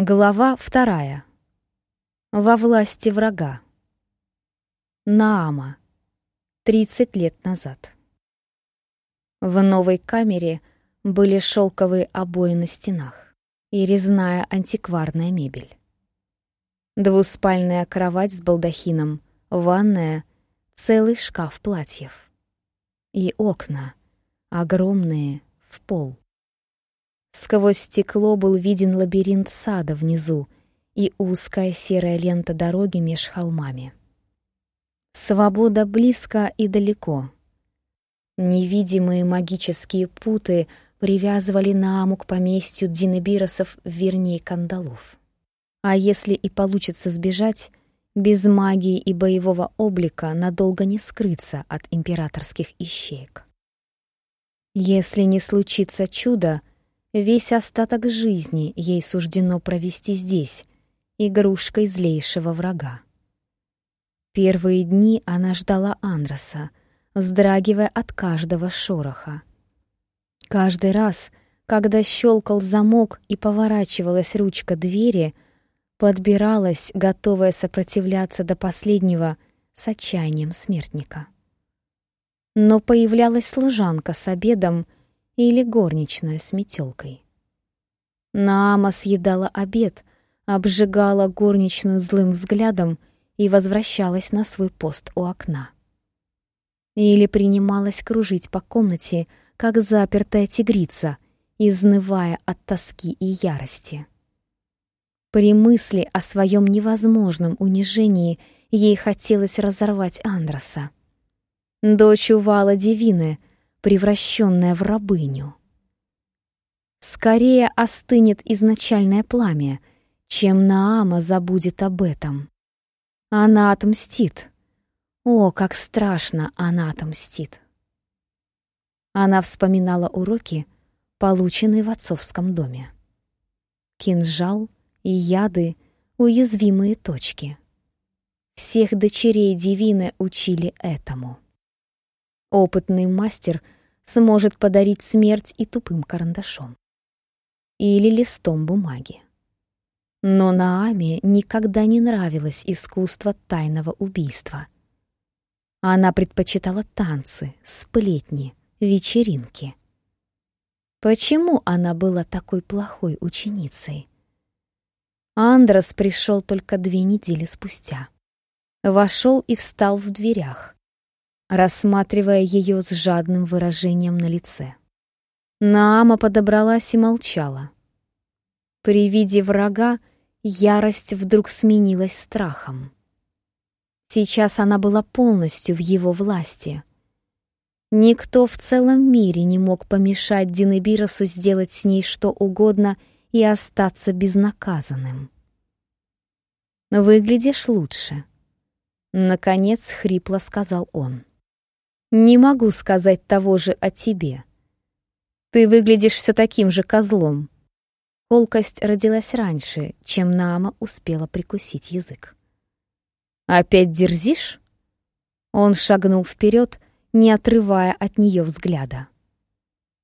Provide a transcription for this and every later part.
Глава вторая. Во власти врага. Наама. 30 лет назад. В новой камере были шелковые обои на стенах и резная антикварная мебель. Двуспальная кровать с балдахином, ванная, целый шкаф платьев. И окна, огромные, в пол. Сквозь стекло был виден лабиринт сада внизу и узкая серая лента дороги меж холмами. Свобода близко и далеко. Невидимые магические путы привязывали Нааму к поместью Динебиросов вернее кандалов. А если и получится сбежать, без магии и боевого облика надолго не скрыться от императорских ищеек. Если не случится чудо, Весь остаток жизни ей суждено провести здесь, игрушкой злейшего врага. Первые дни она ждала Андроса, вздрагивая от каждого шороха. Каждый раз, когда щелкал замок и поворачивалась ручка двери, подбиралась, готовая сопротивляться до последнего с отчаянием смертника. Но появлялась служанка с обедом — или горничная с метелкой. Наама съедала обед, обжигала горничную злым взглядом и возвращалась на свой пост у окна. Или принималась кружить по комнате, как запертая тигрица, изнывая от тоски и ярости. При мысли о своем невозможном унижении ей хотелось разорвать Андроса. Дочь Увала Дивины, превращенная в рабыню. Скорее остынет изначальное пламя, чем Наама забудет об этом. Она отмстит. О, как страшно она отомстит. Она вспоминала уроки, полученные в отцовском доме. Кинжал и яды — уязвимые точки. Всех дочерей Дивины учили этому. Опытный мастер сможет подарить смерть и тупым карандашом. Или листом бумаги. Но Нааме никогда не нравилось искусство тайного убийства. Она предпочитала танцы, сплетни, вечеринки. Почему она была такой плохой ученицей? Андрос пришел только две недели спустя. Вошел и встал в дверях рассматривая ее с жадным выражением на лице. Наама подобралась и молчала. При виде врага ярость вдруг сменилась страхом. Сейчас она была полностью в его власти. Никто в целом мире не мог помешать Динебиросу сделать с ней что угодно и остаться безнаказанным. «Выглядишь лучше», — наконец хрипло сказал он. Не могу сказать того же о тебе. Ты выглядишь все таким же козлом. Колкость родилась раньше, чем Наама успела прикусить язык. «Опять дерзишь?» Он шагнул вперед, не отрывая от нее взгляда.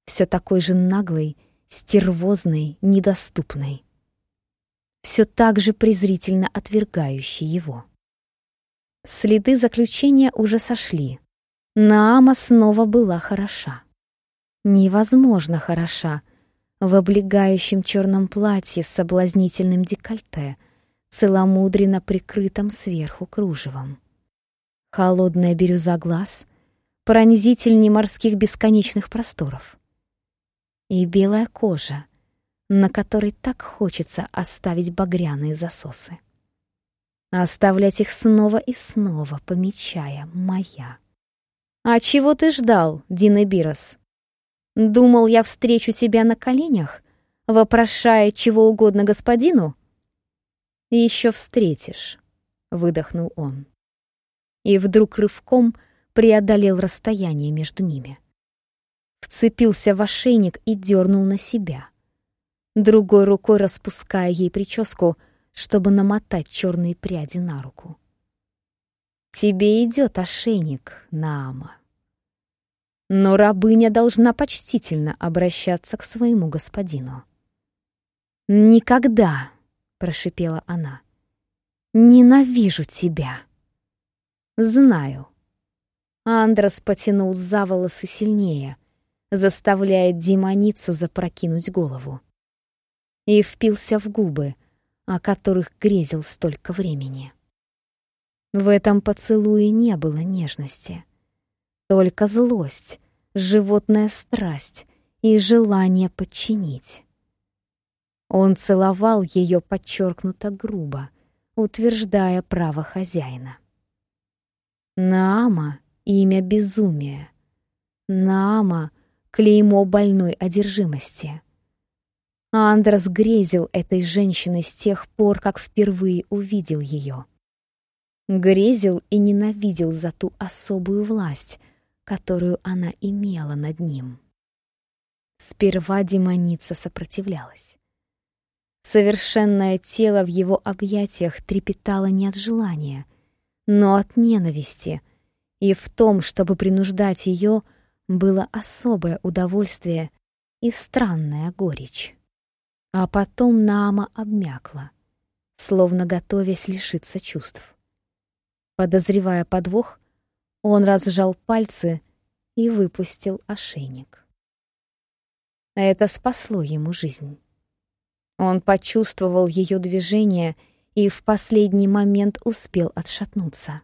Все такой же наглый, стервозный, недоступный. Все так же презрительно отвергающий его. Следы заключения уже сошли — Наама снова была хороша. Невозможно хороша в облегающем черном платье с соблазнительным декольте, целомудренно прикрытом сверху кружевом. Холодная бирюза глаз, пронзительней морских бесконечных просторов. И белая кожа, на которой так хочется оставить багряные засосы. Оставлять их снова и снова, помечая «моя». «А чего ты ждал, Дина Бирос? Думал, я встречу тебя на коленях, вопрошая чего угодно господину?» «Еще встретишь», — выдохнул он. И вдруг рывком преодолел расстояние между ними. Вцепился в ошейник и дернул на себя, другой рукой распуская ей прическу, чтобы намотать черные пряди на руку. Тебе идет ошейник, Наама. Но рабыня должна почтительно обращаться к своему господину. «Никогда!» — прошипела она. «Ненавижу тебя!» «Знаю». Андрос потянул за волосы сильнее, заставляя демоницу запрокинуть голову. И впился в губы, о которых грезил столько времени. В этом поцелуе не было нежности, только злость, животная страсть и желание подчинить. Он целовал ее подчеркнуто грубо, утверждая право хозяина. Наама — имя безумия. Наама — клеймо больной одержимости. Андрес грезил этой женщиной с тех пор, как впервые увидел ее. Грезил и ненавидел за ту особую власть, которую она имела над ним. Сперва демоница сопротивлялась. Совершенное тело в его объятиях трепетало не от желания, но от ненависти, и в том, чтобы принуждать ее, было особое удовольствие и странная горечь. А потом Наама обмякла, словно готовясь лишиться чувств. Подозревая подвох, он разжал пальцы и выпустил ошейник. Это спасло ему жизнь. Он почувствовал ее движение и в последний момент успел отшатнуться.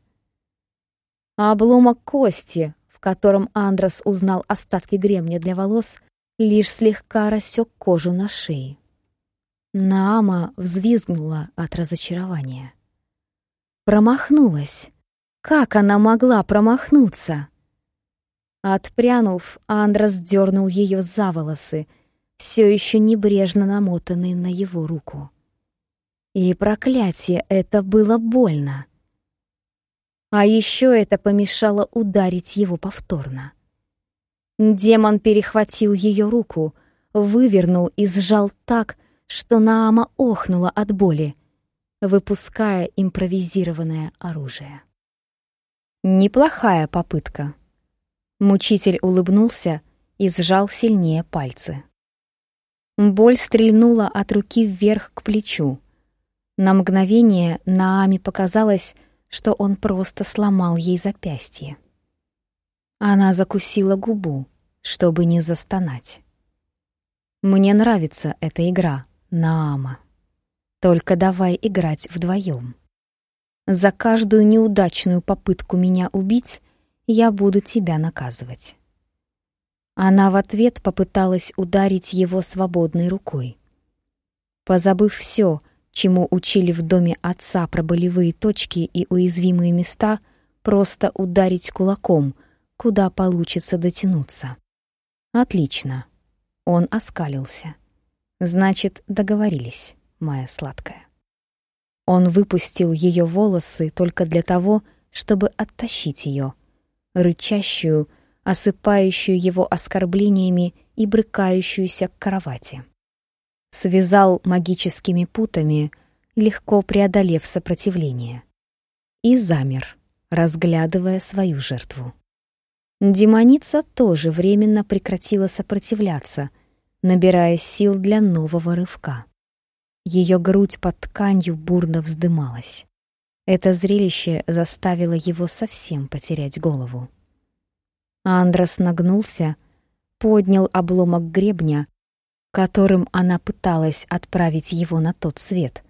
обломок кости, в котором Андрос узнал остатки гремня для волос, лишь слегка рассек кожу на шее. Наама взвизгнула от разочарования. Промахнулась. Как она могла промахнуться? Отпрянув, Андрос дернул ее за волосы, все еще небрежно намотанные на его руку. И проклятие, это было больно. А еще это помешало ударить его повторно. Демон перехватил ее руку, вывернул и сжал так, что Наама охнула от боли, выпуская импровизированное оружие. Неплохая попытка. Мучитель улыбнулся и сжал сильнее пальцы. Боль стрельнула от руки вверх к плечу. На мгновение Нааме показалось, что он просто сломал ей запястье. Она закусила губу, чтобы не застонать. «Мне нравится эта игра», Наама. Только давай играть вдвоем. За каждую неудачную попытку меня убить я буду тебя наказывать. Она в ответ попыталась ударить его свободной рукой. Позабыв все, чему учили в доме отца про болевые точки и уязвимые места, просто ударить кулаком, куда получится дотянуться. Отлично. Он оскалился. Значит, договорились, моя сладкая. Он выпустил ее волосы только для того, чтобы оттащить ее, рычащую, осыпающую его оскорблениями и брыкающуюся к кровати. Связал магическими путами, легко преодолев сопротивление. И замер, разглядывая свою жертву. Демоница тоже временно прекратила сопротивляться — набирая сил для нового рывка. Ее грудь под тканью бурно вздымалась. Это зрелище заставило его совсем потерять голову. Андрос нагнулся, поднял обломок гребня, которым она пыталась отправить его на тот свет,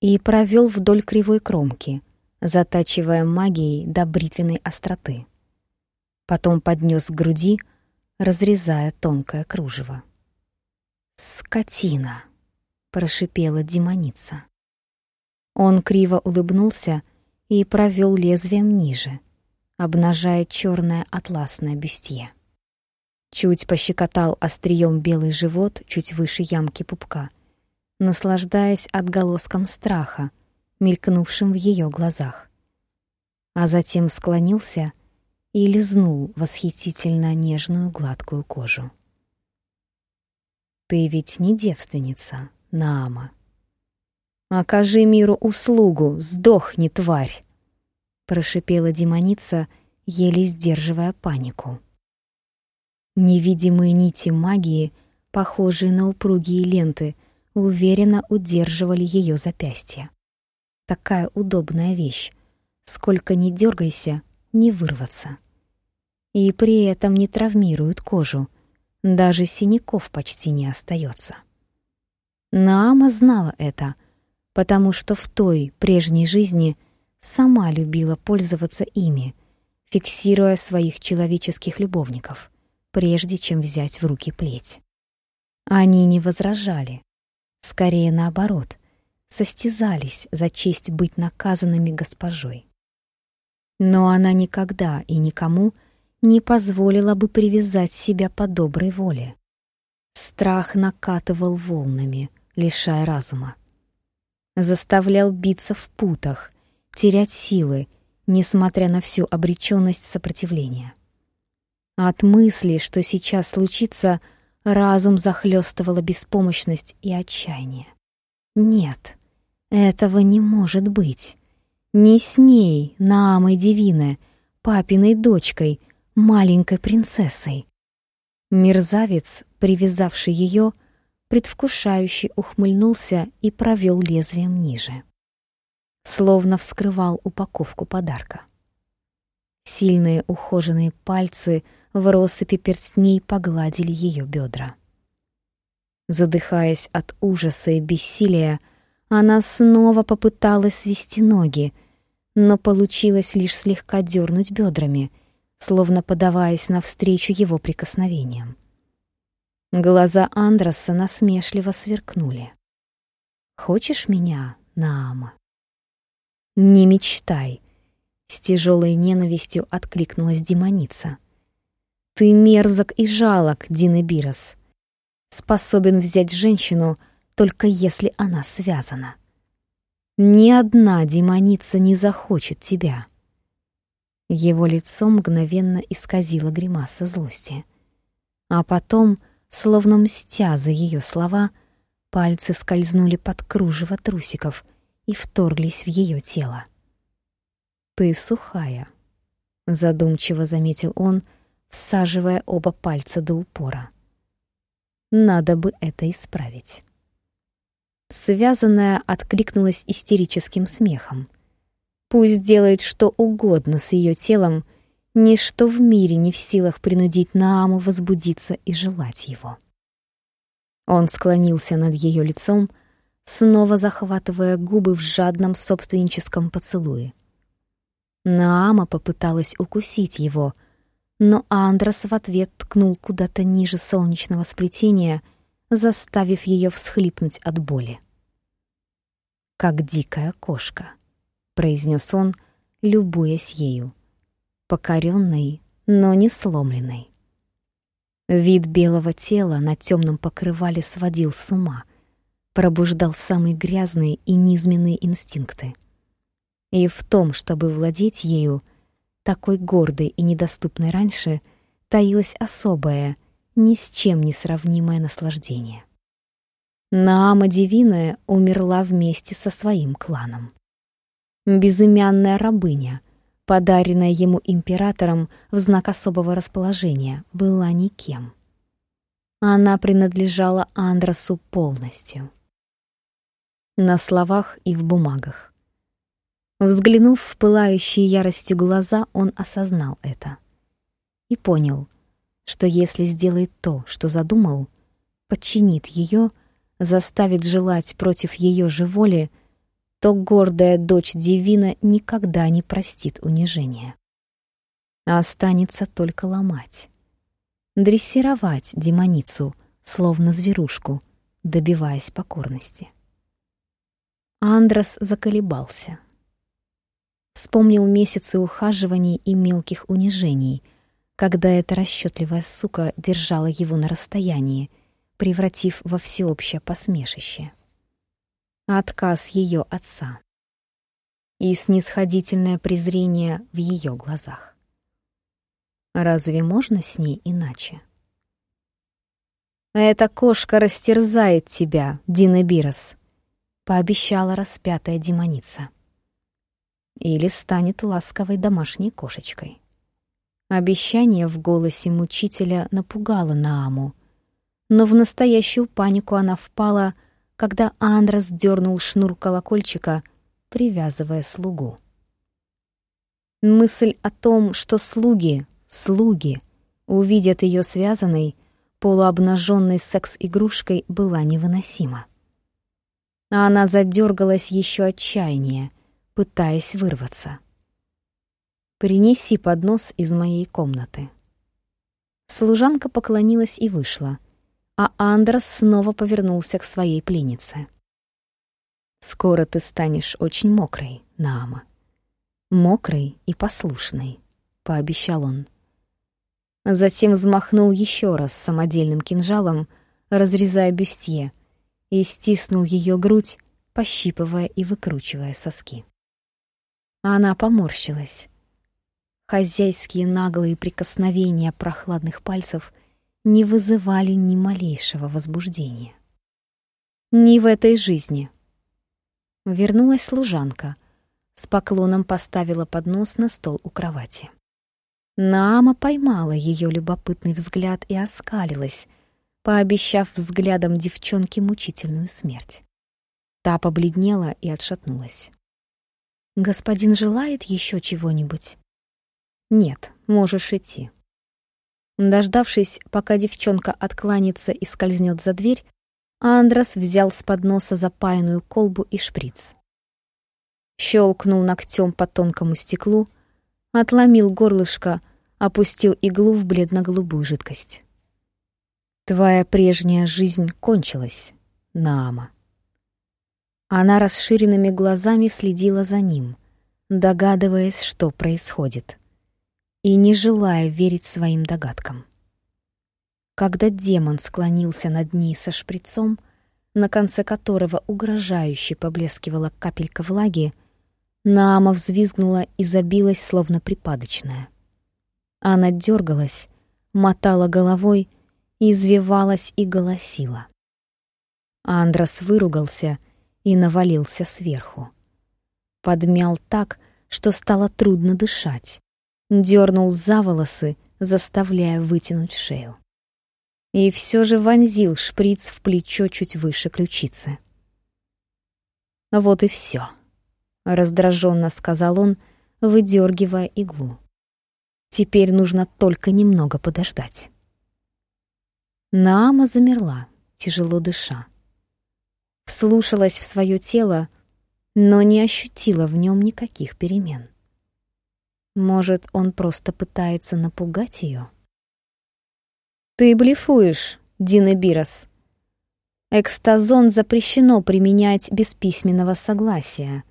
и провел вдоль кривой кромки, затачивая магией до бритвенной остроты. Потом поднес к груди, разрезая тонкое кружево. «Скотина!» — прошипела демоница. Он криво улыбнулся и провел лезвием ниже, обнажая черное атласное бюстье. Чуть пощекотал острием белый живот чуть выше ямки пупка, наслаждаясь отголоском страха, мелькнувшим в ее глазах. А затем склонился и лизнул восхитительно нежную гладкую кожу. Ты ведь не девственница, Наама. Окажи миру услугу, сдохни, тварь, прошипела демоница, еле сдерживая панику. Невидимые нити магии, похожие на упругие ленты, уверенно удерживали ее запястье. Такая удобная вещь. Сколько ни дергайся, не вырваться. И при этом не травмируют кожу. Даже синяков почти не остается. Наама знала это, потому что в той прежней жизни сама любила пользоваться ими, фиксируя своих человеческих любовников, прежде чем взять в руки плеть. Они не возражали, скорее наоборот, состязались за честь быть наказанными госпожой. Но она никогда и никому не позволила бы привязать себя по доброй воле. Страх накатывал волнами, лишая разума. Заставлял биться в путах, терять силы, несмотря на всю обреченность сопротивления. От мысли, что сейчас случится, разум захлестывала беспомощность и отчаяние. Нет, этого не может быть. Не с ней, Наамой Дивине, папиной дочкой, маленькой принцессой. Мерзавец, привязавший ее, предвкушающе ухмыльнулся и провел лезвием ниже. Словно вскрывал упаковку подарка. Сильные ухоженные пальцы в россыпи перстней погладили ее бедра. Задыхаясь от ужаса и бессилия, она снова попыталась свести ноги, но получилось лишь слегка дернуть бедрами, словно подаваясь навстречу его прикосновениям. Глаза Андроса насмешливо сверкнули. «Хочешь меня, Наама?» «Не мечтай», — с тяжелой ненавистью откликнулась демоница. «Ты мерзок и жалок, Динебирос. Способен взять женщину, только если она связана. Ни одна демоница не захочет тебя». Его лицо мгновенно исказило гримаса злости. А потом Словно мстя за ее слова, пальцы скользнули под кружево трусиков и вторглись в ее тело. «Ты сухая», — задумчиво заметил он, всаживая оба пальца до упора. «Надо бы это исправить». Связанная откликнулась истерическим смехом. Пусть делает что угодно с ее телом, Ничто в мире не в силах принудить Нааму возбудиться и желать его. Он склонился над ее лицом, снова захватывая губы в жадном собственническом поцелуе. Наама попыталась укусить его, но Андрос в ответ ткнул куда-то ниже солнечного сплетения, заставив ее всхлипнуть от боли. «Как дикая кошка», — произнес он, любуясь ею покоренной, но не сломленной. Вид белого тела на темном покрывале сводил с ума, пробуждал самые грязные и низменные инстинкты. И в том, чтобы владеть ею, такой гордой и недоступной раньше, таилось особое, ни с чем не сравнимое наслаждение. Наама Дивиная умерла вместе со своим кланом. Безымянная рабыня — подаренная ему императором в знак особого расположения, была никем. Она принадлежала Андросу полностью. На словах и в бумагах. Взглянув в пылающие яростью глаза, он осознал это. И понял, что если сделает то, что задумал, подчинит ее, заставит желать против ее же воли — то гордая дочь Дивина никогда не простит унижения. А останется только ломать. Дрессировать демоницу, словно зверушку, добиваясь покорности. Андрос заколебался. Вспомнил месяцы ухаживаний и мелких унижений, когда эта расчетливая сука держала его на расстоянии, превратив во всеобщее посмешище отказ ее отца и снисходительное презрение в ее глазах. Разве можно с ней иначе? «Эта кошка растерзает тебя, Дина Бирос», — пообещала распятая демоница. «Или станет ласковой домашней кошечкой». Обещание в голосе мучителя напугало Нааму, но в настоящую панику она впала, когда Андрес дернул шнур колокольчика, привязывая слугу. Мысль о том, что слуги, слуги, увидят ее связанной, полуобнаженной секс-игрушкой, была невыносима. А она задергалась еще отчаяннее, пытаясь вырваться. «Принеси поднос из моей комнаты». Служанка поклонилась и вышла, а Андрес снова повернулся к своей пленнице. «Скоро ты станешь очень мокрой, Наама. Мокрой и послушной», — пообещал он. Затем взмахнул еще раз самодельным кинжалом, разрезая бюстье, и стиснул ее грудь, пощипывая и выкручивая соски. Она поморщилась. Хозяйские наглые прикосновения прохладных пальцев не вызывали ни малейшего возбуждения. Ни в этой жизни. Вернулась служанка. С поклоном поставила поднос на стол у кровати. Наама поймала ее любопытный взгляд и оскалилась, пообещав взглядом девчонке мучительную смерть. Та побледнела и отшатнулась. «Господин желает еще чего-нибудь?» «Нет, можешь идти». Дождавшись, пока девчонка откланится и скользнет за дверь, Андрос взял с подноса запаянную колбу и шприц. Щелкнул ногтем по тонкому стеклу, отломил горлышко, опустил иглу в бледно-голубую жидкость. «Твоя прежняя жизнь кончилась, Наама». Она расширенными глазами следила за ним, догадываясь, что происходит и не желая верить своим догадкам. Когда демон склонился над ней со шприцом, на конце которого угрожающе поблескивала капелька влаги, Наама взвизгнула и забилась, словно припадочная. Она дергалась, мотала головой, извивалась и голосила. Андрос выругался и навалился сверху. Подмял так, что стало трудно дышать, дернул за волосы, заставляя вытянуть шею. И все же вонзил шприц в плечо чуть выше ключицы. «Вот и все», — раздраженно сказал он, выдергивая иглу. «Теперь нужно только немного подождать». Наама замерла, тяжело дыша. Вслушалась в свое тело, но не ощутила в нем никаких перемен. Может, он просто пытается напугать ее? «Ты блефуешь, Дина Бирос. Экстазон запрещено применять без письменного согласия.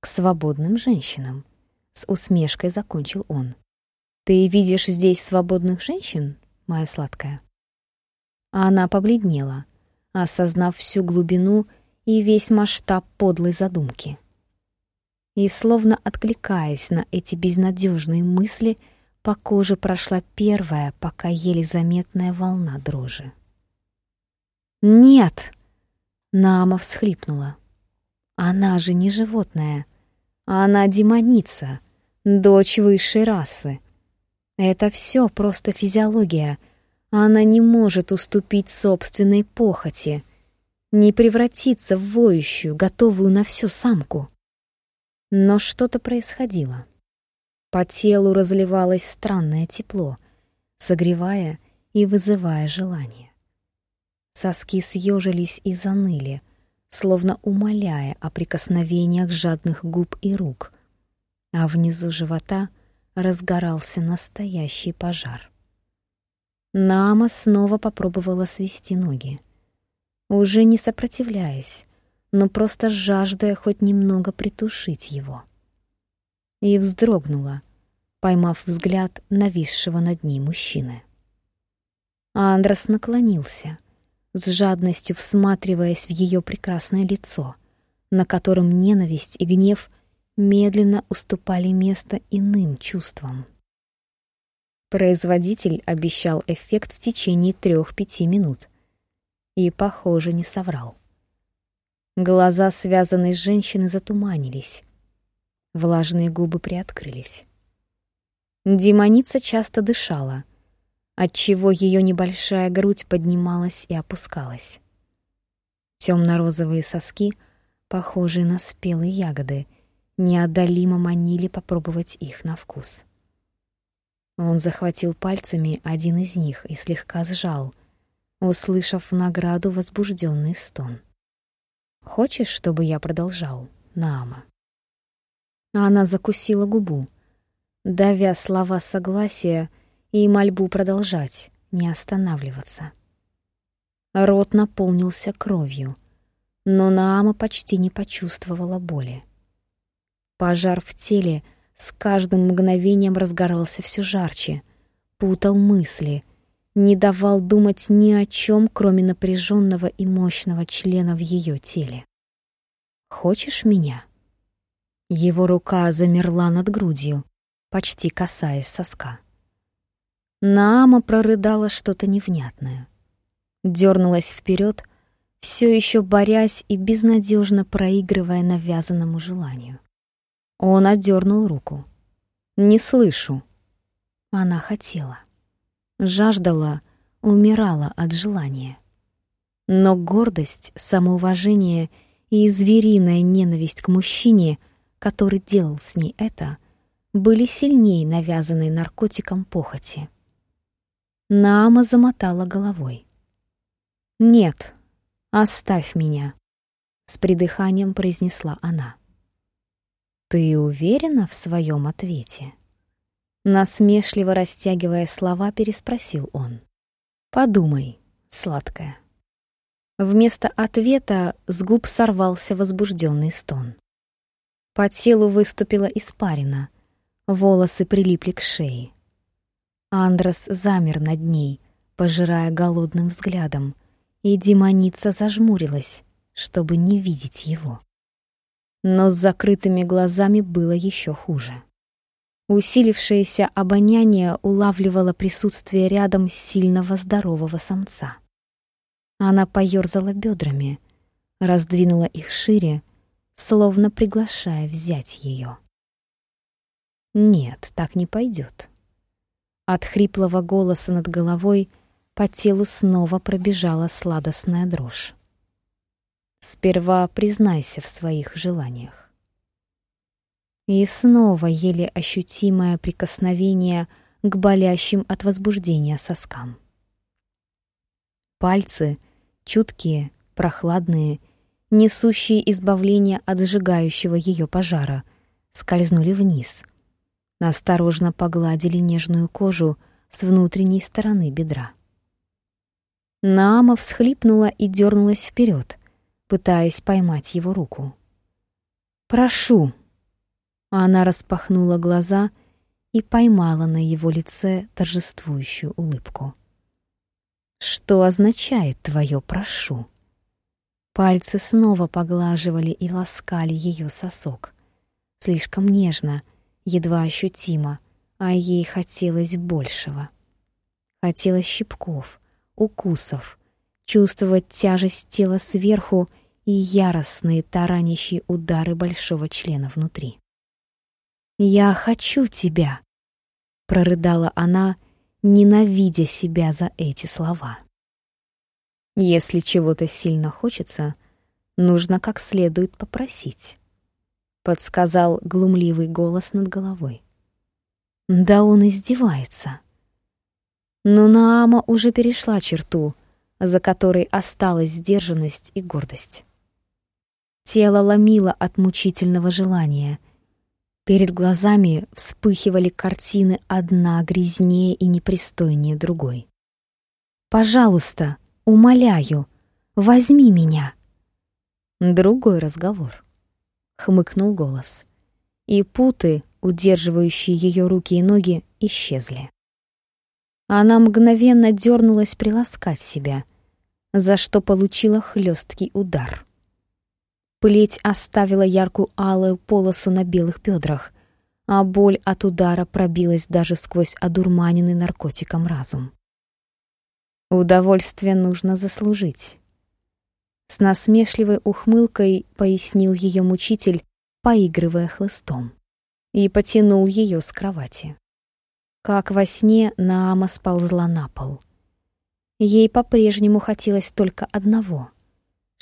К свободным женщинам», — с усмешкой закончил он. «Ты видишь здесь свободных женщин, моя сладкая?» А она побледнела, осознав всю глубину и весь масштаб подлой задумки. И, словно откликаясь на эти безнадежные мысли, по коже прошла первая, пока еле заметная волна дрожи. «Нет!» — Нама всхлипнула. «Она же не животное. Она демоница, дочь высшей расы. Это все просто физиология. Она не может уступить собственной похоти, не превратиться в воющую, готовую на всю самку». Но что-то происходило. По телу разливалось странное тепло, согревая и вызывая желание. Соски съежились и заныли, словно умоляя о прикосновениях жадных губ и рук, а внизу живота разгорался настоящий пожар. Нама снова попробовала свести ноги. Уже не сопротивляясь, но просто жаждая хоть немного притушить его. И вздрогнула, поймав взгляд нависшего над ней мужчины. Андрос наклонился, с жадностью всматриваясь в ее прекрасное лицо, на котором ненависть и гнев медленно уступали место иным чувствам. Производитель обещал эффект в течение трех-пяти минут. И, похоже, не соврал. Глаза связанной женщины затуманились. Влажные губы приоткрылись. Демоница часто дышала, отчего ее небольшая грудь поднималась и опускалась. Темно-розовые соски, похожие на спелые ягоды, неодолимо манили попробовать их на вкус. Он захватил пальцами один из них и слегка сжал, услышав в награду возбужденный стон. «Хочешь, чтобы я продолжал, Наама?» Она закусила губу, давя слова согласия и мольбу продолжать, не останавливаться. Рот наполнился кровью, но Наама почти не почувствовала боли. Пожар в теле с каждым мгновением разгорался все жарче, путал мысли, не давал думать ни о чем, кроме напряженного и мощного члена в ее теле. «Хочешь меня?» Его рука замерла над грудью, почти касаясь соска. Наама прорыдала что-то невнятное. Дернулась вперед, все еще борясь и безнадежно проигрывая навязанному желанию. Он отдернул руку. «Не слышу». Она хотела. Жаждала, умирала от желания. Но гордость, самоуважение и звериная ненависть к мужчине — который делал с ней это, были сильнее навязанной наркотиком похоти. Наама замотала головой. «Нет, оставь меня», — с придыханием произнесла она. «Ты уверена в своем ответе?» Насмешливо растягивая слова, переспросил он. «Подумай, сладкая». Вместо ответа с губ сорвался возбужденный стон. По телу выступила испарина, волосы прилипли к шее. Андрес замер над ней, пожирая голодным взглядом, и демоница зажмурилась, чтобы не видеть его. Но с закрытыми глазами было еще хуже. Усилившееся обоняние улавливало присутствие рядом сильного здорового самца. Она поёрзала бедрами, раздвинула их шире, словно приглашая взять ее. Нет, так не пойдет. От хриплого голоса над головой по телу снова пробежала сладостная дрожь. Сперва признайся в своих желаниях. И снова еле ощутимое прикосновение к болящим от возбуждения соскам. Пальцы, чуткие, прохладные несущие избавление от сжигающего ее пожара, скользнули вниз. Осторожно погладили нежную кожу с внутренней стороны бедра. Наама всхлипнула и дернулась вперед, пытаясь поймать его руку. «Прошу!» Она распахнула глаза и поймала на его лице торжествующую улыбку. «Что означает твое «прошу»?» Пальцы снова поглаживали и ласкали ее сосок. Слишком нежно, едва ощутимо, а ей хотелось большего. Хотелось щипков, укусов, чувствовать тяжесть тела сверху и яростные таранящие удары большого члена внутри. «Я хочу тебя!» — прорыдала она, ненавидя себя за эти слова. Если чего-то сильно хочется, нужно как следует попросить, подсказал глумливый голос над головой. Да он издевается. Но Наама уже перешла черту, за которой осталась сдержанность и гордость. Тело ломило от мучительного желания. Перед глазами вспыхивали картины одна грязнее и непристойнее другой. «Пожалуйста!» Умоляю, возьми меня. Другой разговор. Хмыкнул голос. И путы, удерживающие ее руки и ноги, исчезли. Она мгновенно дернулась приласкать себя, за что получила хлесткий удар. Плеть оставила яркую алую полосу на белых бедрах, а боль от удара пробилась даже сквозь одурманенный наркотиком разум. Удовольствие нужно заслужить. С насмешливой ухмылкой пояснил ее мучитель, поигрывая хлыстом, и потянул ее с кровати. Как во сне Наама сползла на пол. Ей по-прежнему хотелось только одного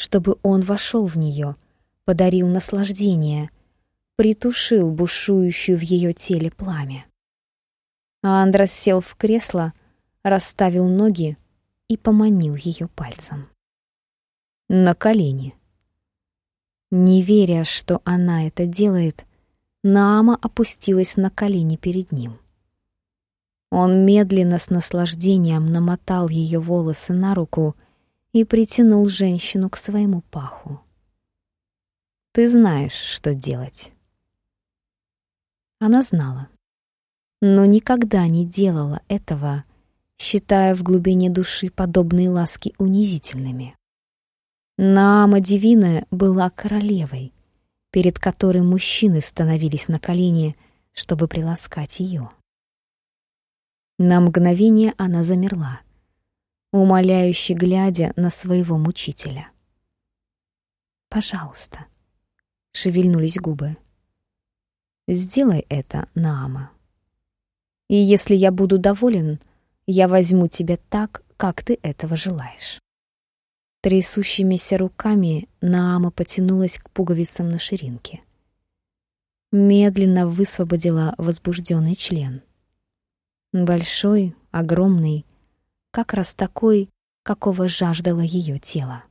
чтобы он вошел в нее, подарил наслаждение, притушил бушующую в ее теле пламя. Андрос сел в кресло, расставил ноги и поманил ее пальцем. На колени. Не веря, что она это делает, Наама опустилась на колени перед ним. Он медленно с наслаждением намотал ее волосы на руку и притянул женщину к своему паху. «Ты знаешь, что делать». Она знала, но никогда не делала этого, считая в глубине души подобные ласки унизительными. Наама Дивина была королевой, перед которой мужчины становились на колени, чтобы приласкать ее. На мгновение она замерла, умоляюще глядя на своего мучителя. «Пожалуйста», — шевельнулись губы. «Сделай это, Наама. И если я буду доволен, я возьму тебя так, как ты этого желаешь». Трясущимися руками Наама потянулась к пуговицам на ширинке. Медленно высвободила возбужденный член — Большой, огромный, как раз такой, какого жаждало ее тело.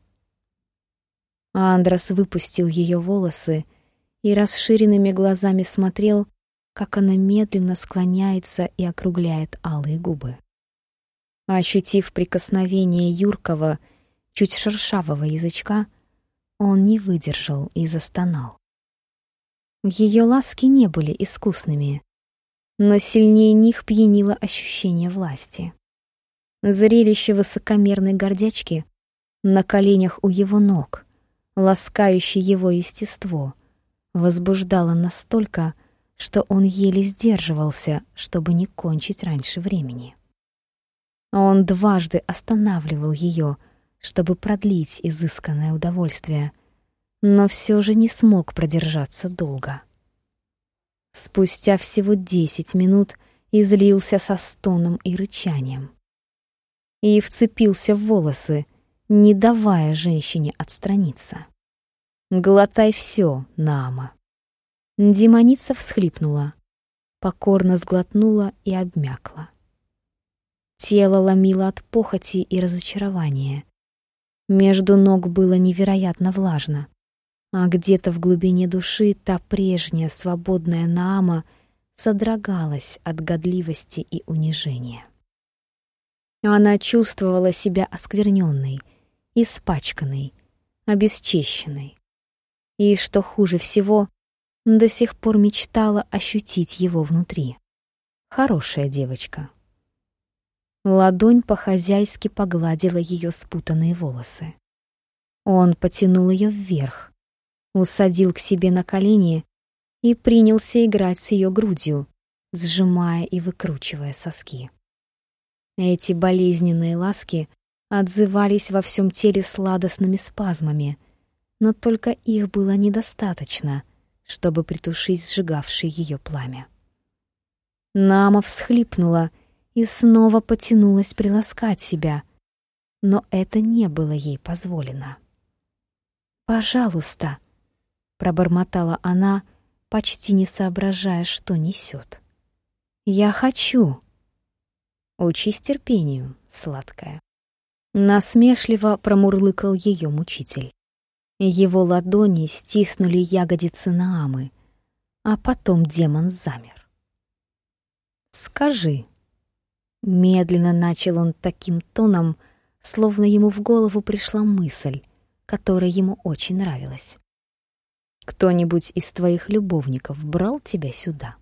Андрос выпустил ее волосы и расширенными глазами смотрел, как она медленно склоняется и округляет алые губы. Ощутив прикосновение юркого, чуть шершавого язычка, он не выдержал и застонал. Ее ласки не были искусными, но сильнее них пьянило ощущение власти. Зрелище высокомерной гордячки на коленях у его ног, ласкающее его естество, возбуждало настолько, что он еле сдерживался, чтобы не кончить раньше времени. Он дважды останавливал ее, чтобы продлить изысканное удовольствие, но все же не смог продержаться долго. Спустя всего десять минут излился со стоном и рычанием. И вцепился в волосы, не давая женщине отстраниться. «Глотай все, Наама». Демоница всхлипнула, покорно сглотнула и обмякла. Тело ломило от похоти и разочарования. Между ног было невероятно влажно а где-то в глубине души та прежняя свободная Наама содрогалась от годливости и унижения. Она чувствовала себя оскверненной, испачканной, обесчещенной. И, что хуже всего, до сих пор мечтала ощутить его внутри. Хорошая девочка. Ладонь по-хозяйски погладила ее спутанные волосы. Он потянул ее вверх, усадил к себе на колени и принялся играть с ее грудью, сжимая и выкручивая соски. Эти болезненные ласки отзывались во всем теле сладостными спазмами, но только их было недостаточно, чтобы притушить сжигавшее ее пламя. Нама всхлипнула и снова потянулась приласкать себя, но это не было ей позволено. «Пожалуйста», пробормотала она, почти не соображая, что несет. Я хочу. Учись терпению, сладкая. Насмешливо промурлыкал ее мучитель. Его ладони стиснули ягодицы Наамы, а потом демон замер. «Скажи». Медленно начал он таким тоном, словно ему в голову пришла мысль, которая ему очень нравилась. Кто-нибудь из твоих любовников брал тебя сюда?»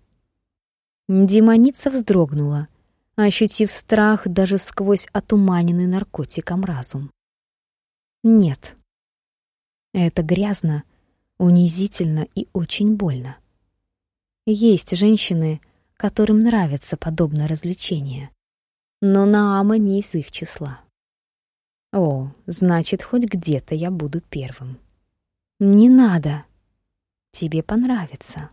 Демоница вздрогнула, ощутив страх даже сквозь отуманенный наркотиком разум. «Нет. Это грязно, унизительно и очень больно. Есть женщины, которым нравится подобное развлечение, но Наама не из их числа. О, значит, хоть где-то я буду первым. Не надо!» Тебе понравится.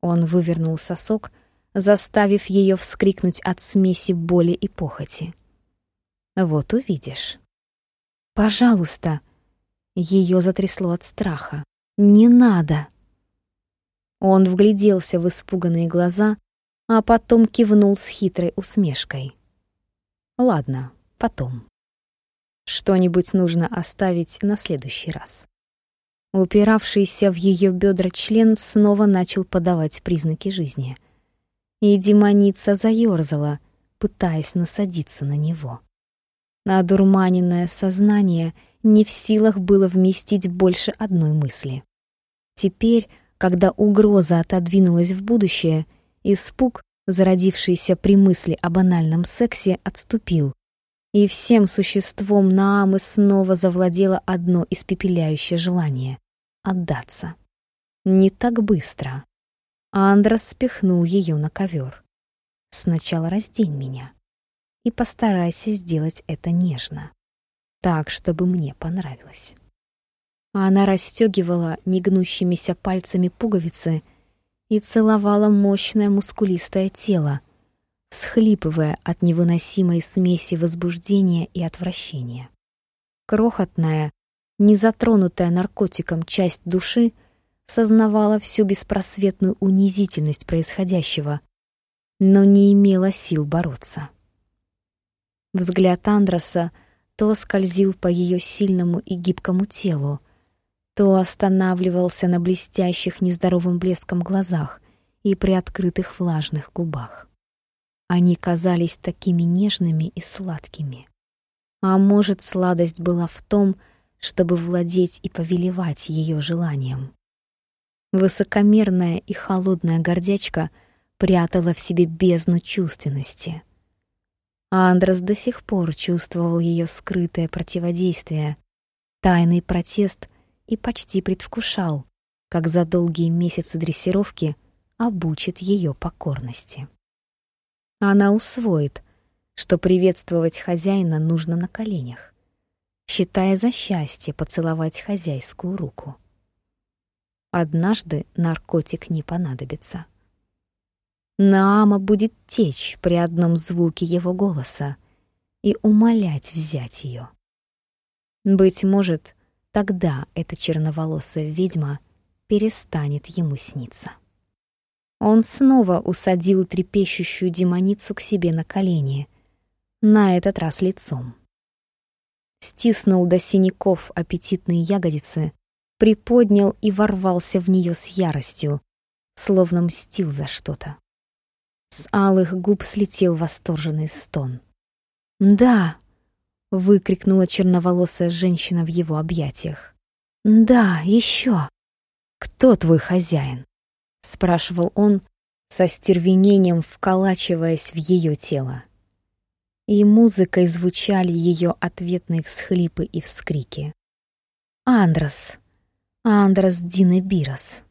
Он вывернул сосок, заставив ее вскрикнуть от смеси боли и похоти. Вот увидишь. Пожалуйста, Ее затрясло от страха. «Не надо!» Он вгляделся в испуганные глаза, а потом кивнул с хитрой усмешкой. «Ладно, потом. Что-нибудь нужно оставить на следующий раз». Упиравшийся в ее бедра член снова начал подавать признаки жизни. И демоница заерзала, пытаясь насадиться на него. Одурманенное сознание не в силах было вместить больше одной мысли. Теперь, когда угроза отодвинулась в будущее, испуг, зародившийся при мысли о банальном сексе, отступил, и всем существом Наамы снова завладело одно испепеляющее желание — отдаться. Не так быстро. Андрос спихнул ее на ковер. «Сначала раздень меня и постарайся сделать это нежно, так, чтобы мне понравилось». Она расстегивала негнущимися пальцами пуговицы и целовала мощное мускулистое тело, схлипывая от невыносимой смеси возбуждения и отвращения. Крохотная, незатронутая наркотиком часть души сознавала всю беспросветную унизительность происходящего, но не имела сил бороться. Взгляд Андроса то скользил по ее сильному и гибкому телу, то останавливался на блестящих нездоровым блеском глазах и приоткрытых влажных губах. Они казались такими нежными и сладкими. А может, сладость была в том, чтобы владеть и повелевать ее желанием. Высокомерная и холодная гордячка прятала в себе бездну чувственности. Андрес до сих пор чувствовал ее скрытое противодействие, тайный протест и почти предвкушал, как за долгие месяцы дрессировки обучит ее покорности. Она усвоит, что приветствовать хозяина нужно на коленях, считая за счастье поцеловать хозяйскую руку. Однажды наркотик не понадобится. Наама будет течь при одном звуке его голоса и умолять взять ее. Быть может, Тогда эта черноволосая ведьма перестанет ему сниться. Он снова усадил трепещущую демоницу к себе на колени, на этот раз лицом. Стиснул до синяков аппетитные ягодицы, приподнял и ворвался в нее с яростью, словно мстил за что-то. С алых губ слетел восторженный стон. «Да!» — выкрикнула черноволосая женщина в его объятиях. «Да, еще. Кто твой хозяин?» — спрашивал он, со стервенением вколачиваясь в ее тело. И музыкой звучали ее ответные всхлипы и вскрики. «Андрос! Андрос Динебирос!»